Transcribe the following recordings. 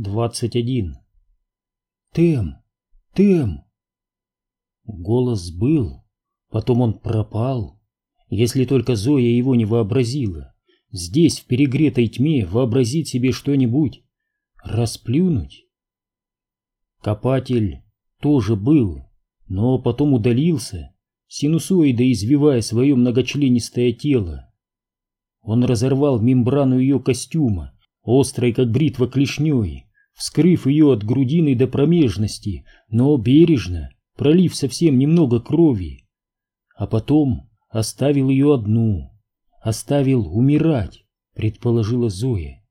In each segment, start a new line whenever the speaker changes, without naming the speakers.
21. Тем! Тем! Голос был, потом он пропал. Если только Зоя его не вообразила. Здесь, в перегретой тьме, вообразить себе что-нибудь. Расплюнуть. Копатель тоже был, но потом удалился, синусоидой извивая свое многочленистое тело. Он разорвал мембрану ее костюма, острой как бритва клешней, вскрыв ее от грудины до промежности, но бережно, пролив совсем немного крови. А потом оставил ее одну, оставил умирать, предположила Зоя.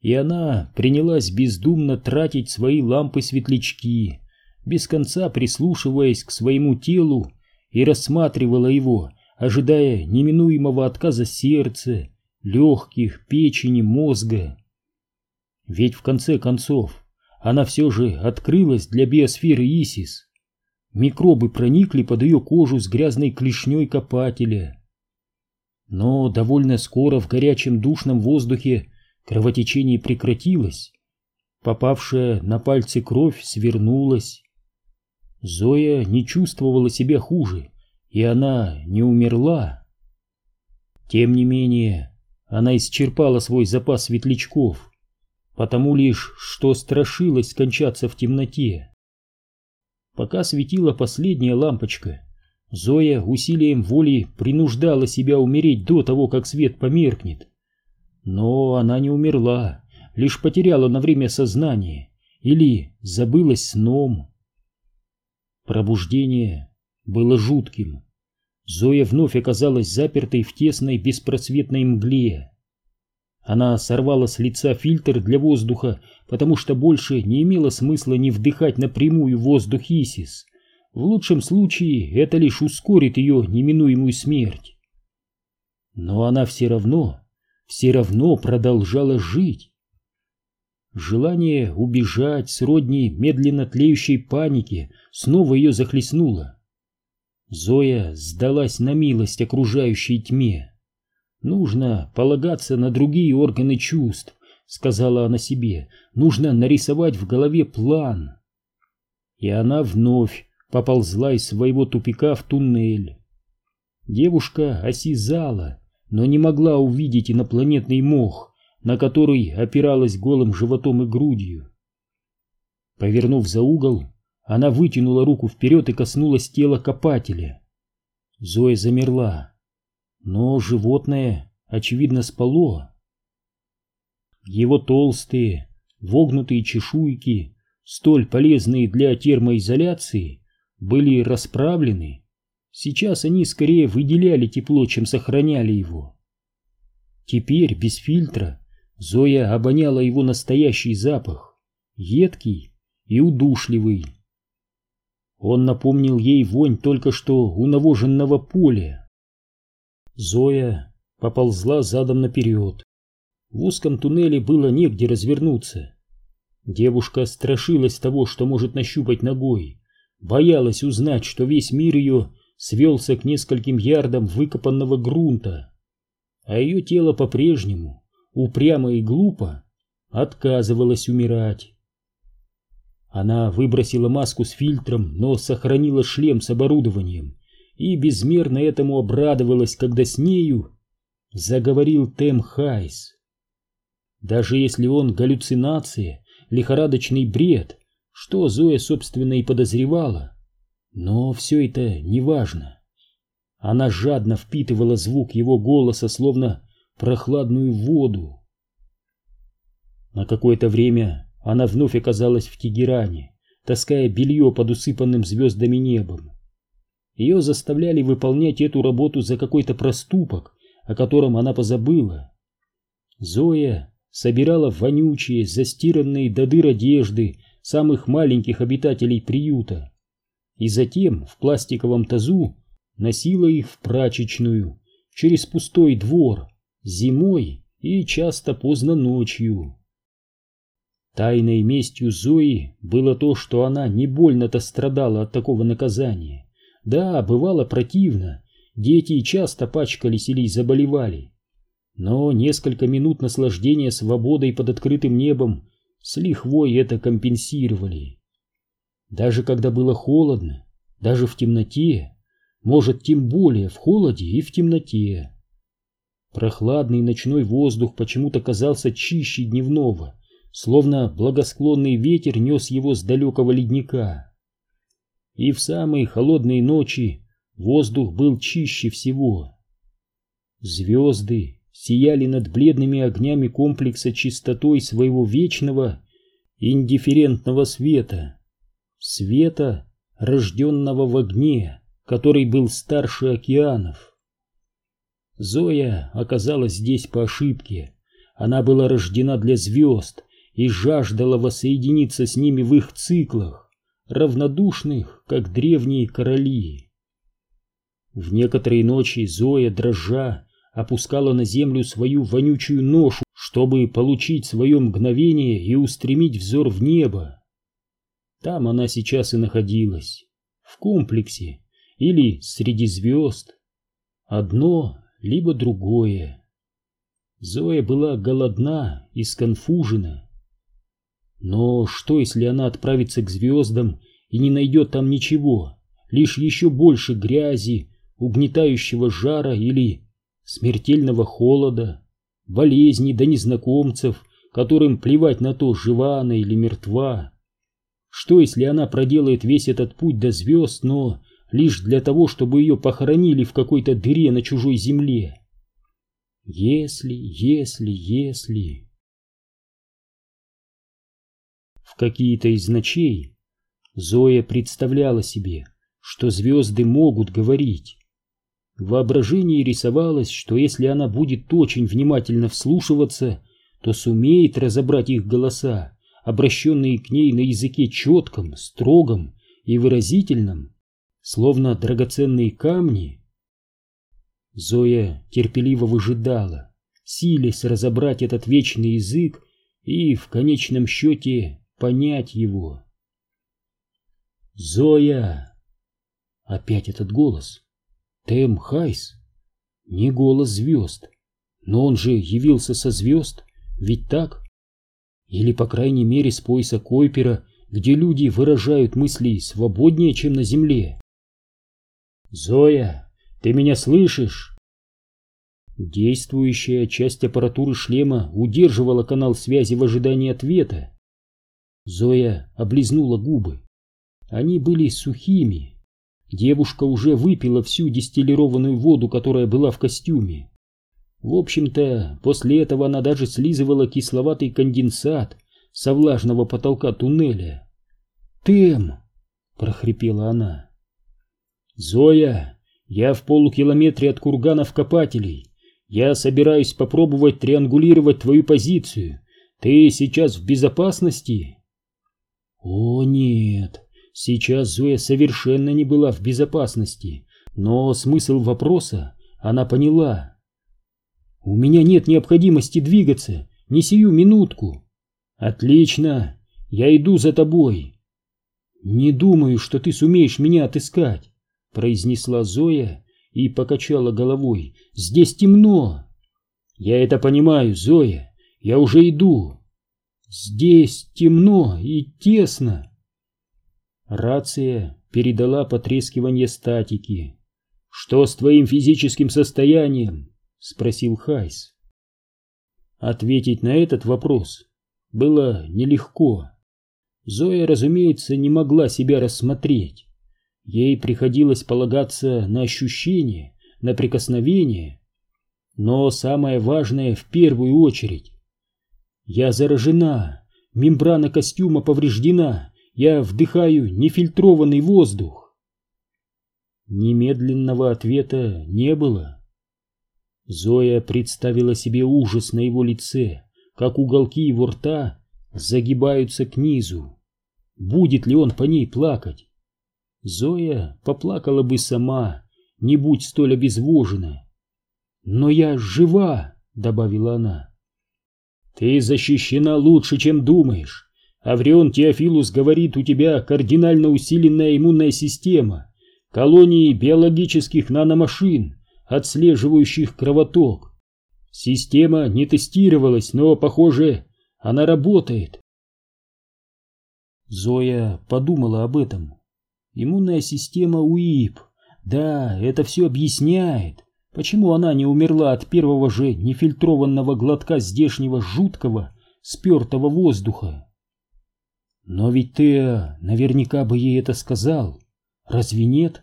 И она принялась бездумно тратить свои лампы-светлячки, без конца прислушиваясь к своему телу и рассматривала его, ожидая неминуемого отказа сердца, легких, печени, мозга. Ведь в конце концов она все же открылась для биосферы Исис. Микробы проникли под ее кожу с грязной клешней копателя. Но довольно скоро в горячем душном воздухе кровотечение прекратилось. Попавшая на пальцы кровь свернулась. Зоя не чувствовала себя хуже, и она не умерла. Тем не менее, она исчерпала свой запас светлячков потому лишь, что страшилась скончаться в темноте. Пока светила последняя лампочка, Зоя усилием воли принуждала себя умереть до того, как свет померкнет. Но она не умерла, лишь потеряла на время сознание или забылась сном. Пробуждение было жутким. Зоя вновь оказалась запертой в тесной беспросветной мгле. Она сорвала с лица фильтр для воздуха, потому что больше не имело смысла не вдыхать напрямую воздух Исис. В лучшем случае это лишь ускорит ее неминуемую смерть. Но она все равно, все равно продолжала жить. Желание убежать сродни медленно тлеющей панике снова ее захлестнуло. Зоя сдалась на милость окружающей тьме. Нужно полагаться на другие органы чувств, сказала она себе. Нужно нарисовать в голове план. И она вновь поползла из своего тупика в туннель. Девушка осязала, но не могла увидеть инопланетный мох, на который опиралась голым животом и грудью. Повернув за угол, она вытянула руку вперед и коснулась тела копателя. Зоя замерла. Но животное, очевидно, спало. Его толстые, вогнутые чешуйки, столь полезные для термоизоляции, были расправлены. Сейчас они скорее выделяли тепло, чем сохраняли его. Теперь, без фильтра, Зоя обоняла его настоящий запах, едкий и удушливый. Он напомнил ей вонь только что у навоженного поля. Зоя поползла задом наперед. В узком туннеле было негде развернуться. Девушка страшилась того, что может нащупать ногой, боялась узнать, что весь мир ее свелся к нескольким ярдам выкопанного грунта, а ее тело по-прежнему, упрямо и глупо, отказывалось умирать. Она выбросила маску с фильтром, но сохранила шлем с оборудованием и безмерно этому обрадовалась, когда с нею заговорил Тем Хайс. Даже если он галлюцинация, лихорадочный бред, что Зоя, собственно, и подозревала, но все это неважно. Она жадно впитывала звук его голоса, словно прохладную воду. На какое-то время она вновь оказалась в Тегеране, таская белье под усыпанным звездами небом. Ее заставляли выполнять эту работу за какой-то проступок, о котором она позабыла. Зоя собирала вонючие, застиранные до дыр одежды самых маленьких обитателей приюта и затем в пластиковом тазу носила их в прачечную через пустой двор зимой и часто поздно ночью. Тайной местью Зои было то, что она не больно-то страдала от такого наказания. Да, бывало противно, дети часто пачкались или заболевали. Но несколько минут наслаждения свободой под открытым небом с лихвой это компенсировали. Даже когда было холодно, даже в темноте, может, тем более в холоде и в темноте. Прохладный ночной воздух почему-то казался чище дневного, словно благосклонный ветер нес его с далекого ледника. И в самые холодные ночи воздух был чище всего. Звезды сияли над бледными огнями комплекса чистотой своего вечного, индифферентного света света, рожденного в огне, который был старше океанов. Зоя оказалась здесь по ошибке. Она была рождена для звезд и жаждала воссоединиться с ними в их циклах, равнодушных, как древние короли. В некоторые ночи Зоя, дрожа, опускала на землю свою вонючую ношу, чтобы получить свое мгновение и устремить взор в небо. Там она сейчас и находилась, в комплексе или среди звезд. Одно, либо другое. Зоя была голодна и сконфужена. Но что, если она отправится к звездам и не найдет там ничего, лишь еще больше грязи, угнетающего жара или смертельного холода, болезней да незнакомцев, которым плевать на то, жива она или мертва? Что, если она проделает весь этот путь до звезд, но лишь для того, чтобы ее похоронили в какой-то дыре на чужой земле? Если, если, если... В какие-то из ночей Зоя представляла себе, что звезды могут говорить. В воображении рисовалось, что если она будет очень внимательно вслушиваться, то сумеет разобрать их голоса обращенные к ней на языке четком, строгом и выразительном, словно драгоценные камни. Зоя терпеливо выжидала, силясь разобрать этот вечный язык и, в конечном счете, понять его. «Зоя!» Опять этот голос. Тэм Хайс. Не голос звезд. Но он же явился со звезд, ведь так? Или, по крайней мере, с пояса Койпера, где люди выражают мысли свободнее, чем на земле. «Зоя, ты меня слышишь?» Действующая часть аппаратуры шлема удерживала канал связи в ожидании ответа. Зоя облизнула губы. Они были сухими. Девушка уже выпила всю дистиллированную воду, которая была в костюме. В общем-то, после этого она даже слизывала кисловатый конденсат со влажного потолка туннеля. «Тем!» — прохрипела она. «Зоя, я в полукилометре от курганов копателей. Я собираюсь попробовать триангулировать твою позицию. Ты сейчас в безопасности?» «О, нет!» Сейчас Зоя совершенно не была в безопасности, но смысл вопроса она поняла. У меня нет необходимости двигаться, не сию минутку. Отлично, я иду за тобой. Не думаю, что ты сумеешь меня отыскать, произнесла Зоя и покачала головой. Здесь темно. Я это понимаю, Зоя, я уже иду. Здесь темно и тесно. Рация передала потрескивание статики. Что с твоим физическим состоянием? спросил Хайс. Ответить на этот вопрос было нелегко. Зоя, разумеется, не могла себя рассмотреть. Ей приходилось полагаться на ощущения, на прикосновения. Но самое важное в первую очередь. Я заражена, мембрана костюма повреждена, я вдыхаю нефильтрованный воздух. Немедленного ответа не было. Зоя представила себе ужас на его лице, как уголки его рта загибаются к низу. Будет ли он по ней плакать? Зоя поплакала бы сама, не будь столь обезвожена. «Но я жива!» — добавила она. «Ты защищена лучше, чем думаешь. Аврион Теофилус говорит, у тебя кардинально усиленная иммунная система, колонии биологических наномашин, отслеживающих кровоток. Система не тестировалась, но, похоже, она работает. Зоя подумала об этом. Иммунная система УИП. Да, это все объясняет, почему она не умерла от первого же нефильтрованного глотка здешнего жуткого, спертого воздуха. Но ведь Тео наверняка бы ей это сказал. Разве нет?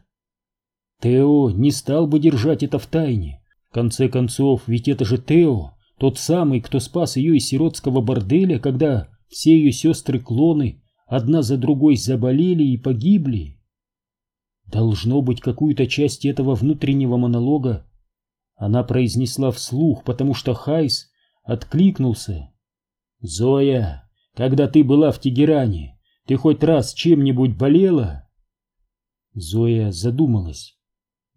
Тео не стал бы держать это в тайне. В конце концов, ведь это же Тео, тот самый, кто спас ее из сиротского борделя, когда все ее сестры-клоны одна за другой заболели и погибли. Должно быть, какую-то часть этого внутреннего монолога она произнесла вслух, потому что Хайс откликнулся. «Зоя, когда ты была в Тегеране, ты хоть раз чем-нибудь болела?» Зоя задумалась.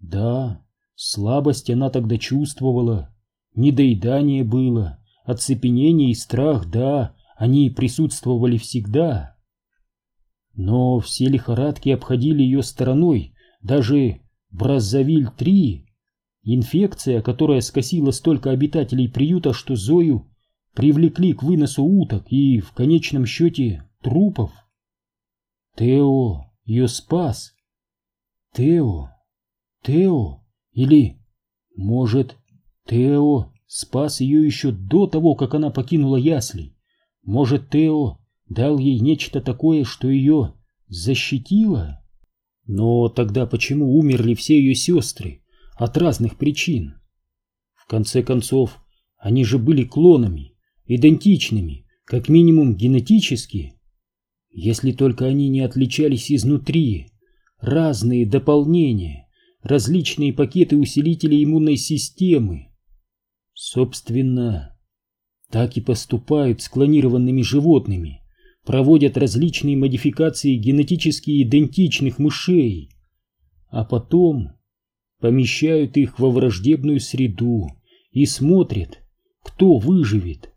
Да, слабость она тогда чувствовала, недоедание было, оцепенение и страх, да, они присутствовали всегда. Но все лихорадки обходили ее стороной, даже Браззавиль-3, инфекция, которая скосила столько обитателей приюта, что Зою привлекли к выносу уток и, в конечном счете, трупов. Тео ее спас. Тео, Тео, или, может, Тео спас ее еще до того, как она покинула ясли. Может, Тео дал ей нечто такое, что ее защитило? Но тогда почему умерли все ее сестры? От разных причин. В конце концов, они же были клонами, идентичными, как минимум генетически. Если только они не отличались изнутри. Разные дополнения, различные пакеты усилителей иммунной системы. Собственно, так и поступают с клонированными животными проводят различные модификации генетически идентичных мышей, а потом помещают их во враждебную среду и смотрят, кто выживет.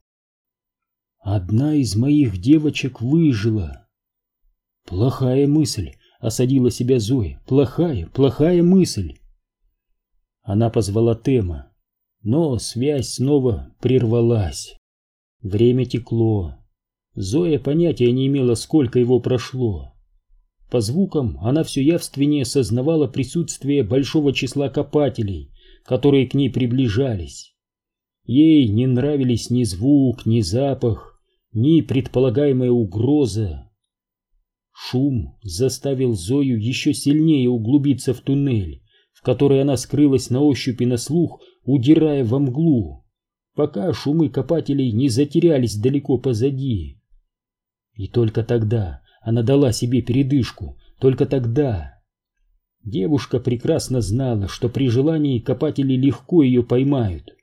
Одна из моих девочек выжила. Плохая мысль, осадила себя Зоя. Плохая, плохая мысль. Она позвала Тема, но связь снова прервалась. Время текло. Зоя понятия не имела, сколько его прошло. По звукам она все явственнее сознавала присутствие большого числа копателей, которые к ней приближались. Ей не нравились ни звук, ни запах, ни предполагаемая угроза. Шум заставил Зою еще сильнее углубиться в туннель, в который она скрылась на ощупь и на слух, удирая во мглу, пока шумы копателей не затерялись далеко позади. И только тогда она дала себе передышку, только тогда. Девушка прекрасно знала, что при желании копатели легко ее поймают.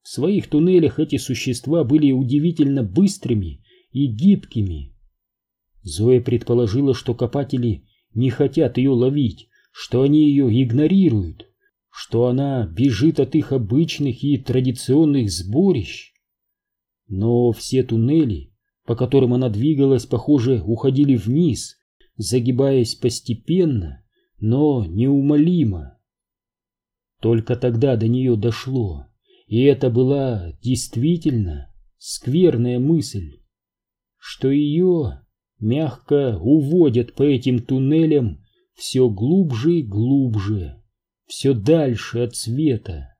В своих туннелях эти существа были удивительно быстрыми и гибкими. Зоя предположила, что копатели не хотят ее ловить, что они ее игнорируют, что она бежит от их обычных и традиционных сборищ. Но все туннели по которым она двигалась, похоже, уходили вниз, загибаясь постепенно, но неумолимо. Только тогда до нее дошло, и это была действительно скверная мысль, что ее мягко уводят по этим туннелям все глубже и глубже, все дальше от света.